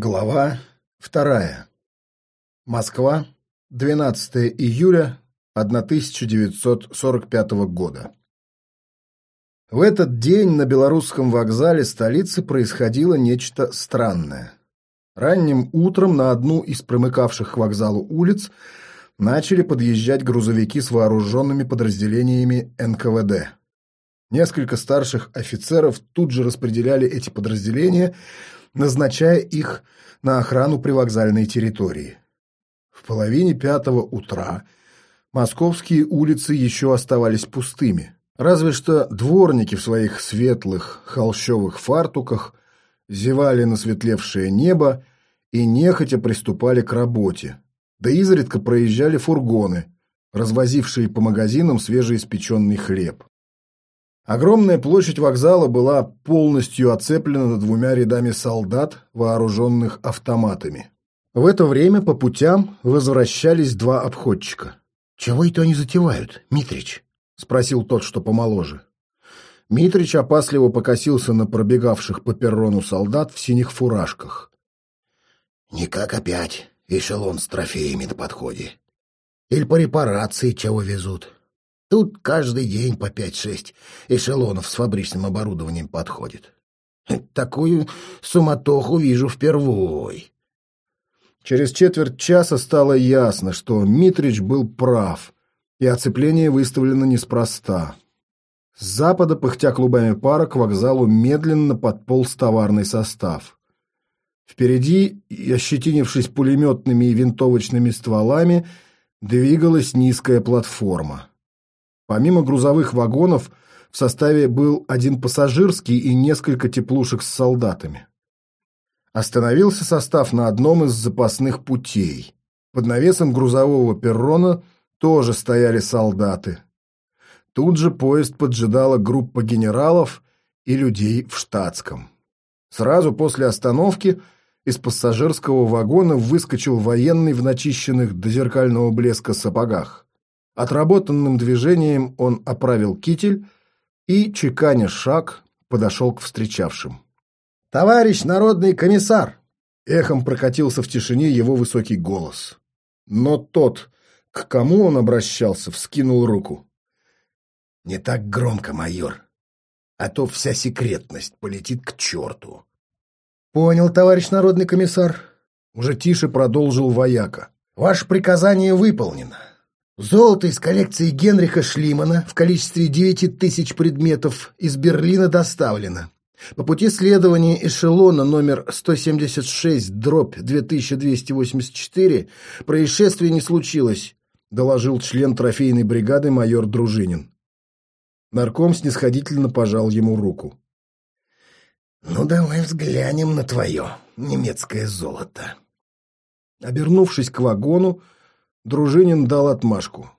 Глава вторая. Москва, 12 июля 1945 года. В этот день на белорусском вокзале столицы происходило нечто странное. Ранним утром на одну из примыкавших к вокзалу улиц начали подъезжать грузовики с вооруженными подразделениями НКВД. Несколько старших офицеров тут же распределяли эти подразделения – назначая их на охрану привокзальной территории. В половине пятого утра московские улицы еще оставались пустыми, разве что дворники в своих светлых холщовых фартуках зевали на светлевшее небо и нехотя приступали к работе, да изредка проезжали фургоны, развозившие по магазинам свежеиспеченный хлеб. Огромная площадь вокзала была полностью оцеплена двумя рядами солдат, вооруженных автоматами. В это время по путям возвращались два обходчика. «Чего это они затевают, Митрич?» — спросил тот, что помоложе. Митрич опасливо покосился на пробегавших по перрону солдат в синих фуражках. «Никак опять эшелон с трофеями на подходе. Или по репарации чего везут. Тут каждый день по пять-шесть эшелонов с фабричным оборудованием подходит. Такую суматоху вижу впервой. Через четверть часа стало ясно, что Митрич был прав, и оцепление выставлено неспроста. С запада, пыхтя клубами пара, к вокзалу медленно подполз товарный состав. Впереди, ощетинившись пулеметными и винтовочными стволами, двигалась низкая платформа. Помимо грузовых вагонов, в составе был один пассажирский и несколько теплушек с солдатами. Остановился состав на одном из запасных путей. Под навесом грузового перрона тоже стояли солдаты. Тут же поезд поджидала группа генералов и людей в штатском. Сразу после остановки из пассажирского вагона выскочил военный в начищенных до зеркального блеска сапогах. Отработанным движением он оправил китель и, чеканя шаг, подошел к встречавшим. «Товарищ народный комиссар!» Эхом прокатился в тишине его высокий голос. Но тот, к кому он обращался, вскинул руку. «Не так громко, майор, а то вся секретность полетит к черту». «Понял, товарищ народный комиссар», — уже тише продолжил вояка. «Ваше приказание выполнено. Золото из коллекции Генриха Шлимана в количестве 9 тысяч предметов из Берлина доставлено. По пути следования эшелона номер 176 дробь 2284 происшествия не случилось, доложил член трофейной бригады майор Дружинин. Нарком снисходительно пожал ему руку. «Ну, давай взглянем на твое немецкое золото». Обернувшись к вагону, Дружинин дал отмашку.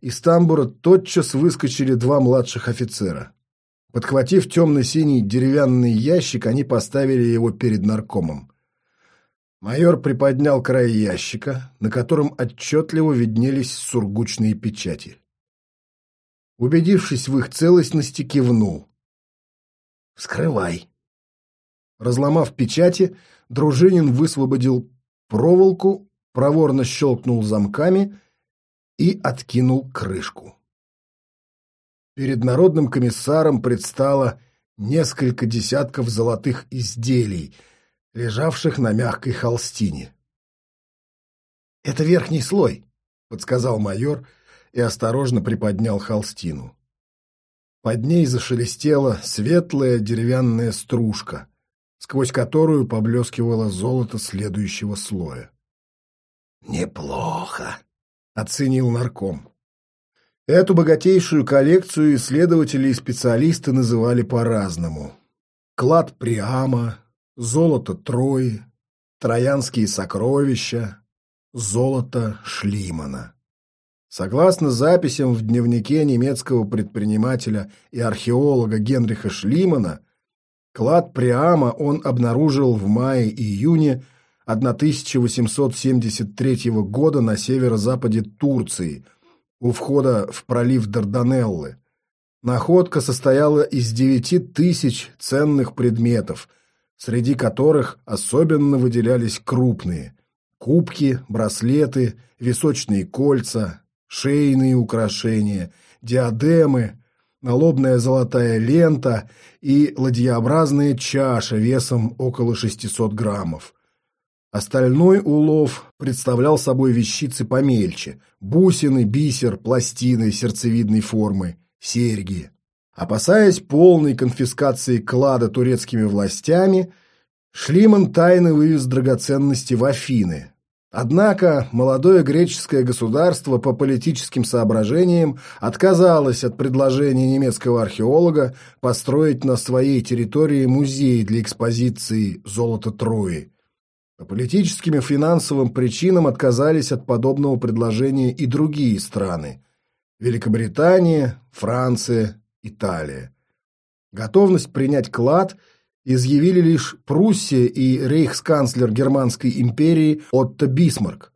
Из тамбура тотчас выскочили два младших офицера. Подхватив темно-синий деревянный ящик, они поставили его перед наркомом. Майор приподнял край ящика, на котором отчетливо виднелись сургучные печати. Убедившись в их целостности, кивнул. «Вскрывай». Разломав печати, Дружинин высвободил проволоку, проворно щелкнул замками и откинул крышку. Перед народным комиссаром предстало несколько десятков золотых изделий, лежавших на мягкой холстине. «Это верхний слой», — подсказал майор и осторожно приподнял холстину. Под ней зашелестела светлая деревянная стружка, сквозь которую поблескивало золото следующего слоя. «Неплохо», — оценил нарком. Эту богатейшую коллекцию исследователи и специалисты называли по-разному. Клад Приама, золото Трои, троянские сокровища, золото Шлимана. Согласно записям в дневнике немецкого предпринимателя и археолога Генриха Шлимана, клад Приама он обнаружил в мае-июне 1873 года на северо-западе Турции, у входа в пролив Дарданеллы. Находка состояла из девяти тысяч ценных предметов, среди которых особенно выделялись крупные – кубки, браслеты, височные кольца, шейные украшения, диадемы, налобная золотая лента и ладьеобразная чаша весом около 600 граммов. Остальной улов представлял собой вещицы помельче – бусины, бисер, пластины сердцевидной формы, серьги. Опасаясь полной конфискации клада турецкими властями, Шлиман тайно вывез драгоценности в Афины. Однако молодое греческое государство по политическим соображениям отказалось от предложения немецкого археолога построить на своей территории музей для экспозиции «Золото Трои». По политическим и финансовым причинам отказались от подобного предложения и другие страны – Великобритания, Франция, Италия. Готовность принять клад изъявили лишь Пруссия и рейхсканцлер Германской империи Отто Бисмарк.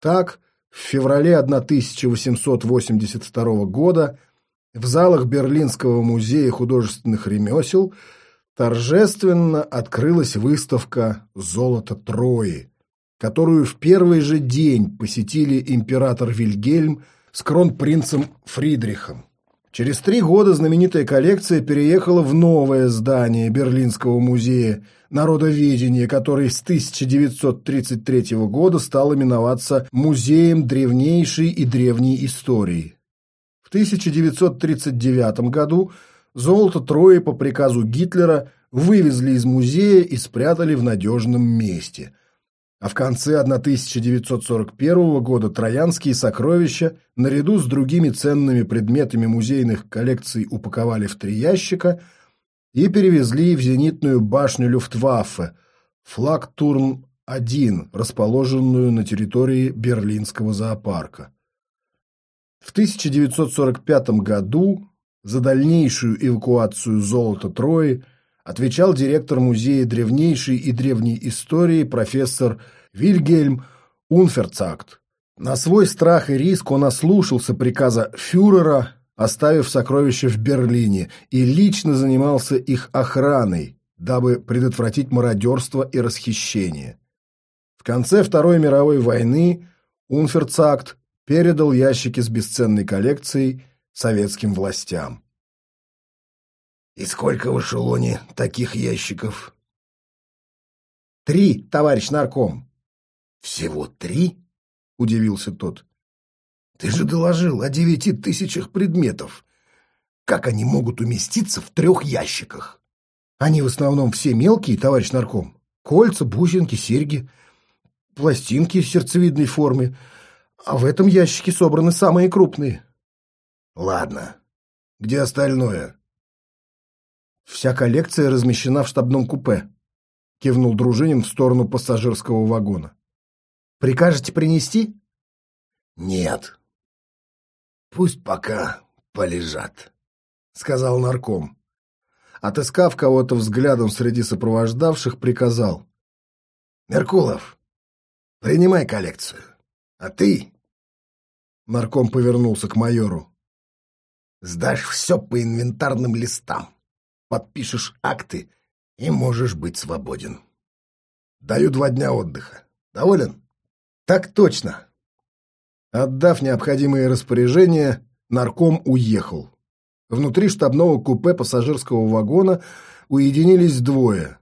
Так, в феврале 1882 года в залах Берлинского музея художественных ремесел – торжественно открылась выставка «Золото Трои», которую в первый же день посетили император Вильгельм с кронпринцем Фридрихом. Через три года знаменитая коллекция переехала в новое здание Берлинского музея народоведения, который с 1933 года стал именоваться Музеем древнейшей и древней истории. В 1939 году Золото Трои по приказу Гитлера вывезли из музея и спрятали в надежном месте. А в конце 1941 года троянские сокровища наряду с другими ценными предметами музейных коллекций упаковали в три ящика и перевезли в зенитную башню Люфтваффе, Флагтурм-1, расположенную на территории Берлинского зоопарка. В 1945 году за дальнейшую эвакуацию золота Трои отвечал директор Музея древнейшей и древней истории профессор Вильгельм Унферцакт. На свой страх и риск он ослушался приказа фюрера, оставив сокровища в Берлине, и лично занимался их охраной, дабы предотвратить мародерство и расхищение. В конце Второй мировой войны Унферцакт передал ящики с бесценной коллекцией советским властям. «И сколько в эшелоне таких ящиков?» «Три, товарищ нарком». «Всего три?» — удивился тот. «Ты же доложил о девяти тысячах предметов. Как они могут уместиться в трех ящиках?» «Они в основном все мелкие, товарищ нарком. Кольца, бусинки, серьги, пластинки в сердцевидной форме. А в этом ящике собраны самые крупные». Ладно. Где остальное? Вся коллекция размещена в штабном купе. Кивнул Дружинин в сторону пассажирского вагона. Прикажете принести? Нет. Пусть пока полежат, сказал нарком. Отыскав кого-то взглядом среди сопровождавших, приказал. Меркулов, принимай коллекцию. А ты... Нарком повернулся к майору. Сдашь все по инвентарным листам, подпишешь акты и можешь быть свободен. Даю два дня отдыха. Доволен? Так точно. Отдав необходимые распоряжения, нарком уехал. Внутри штабного купе пассажирского вагона уединились двое.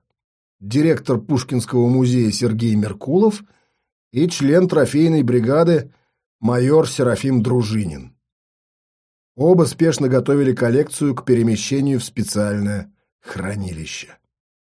Директор Пушкинского музея Сергей Меркулов и член трофейной бригады майор Серафим Дружинин. Оба спешно готовили коллекцию к перемещению в специальное хранилище.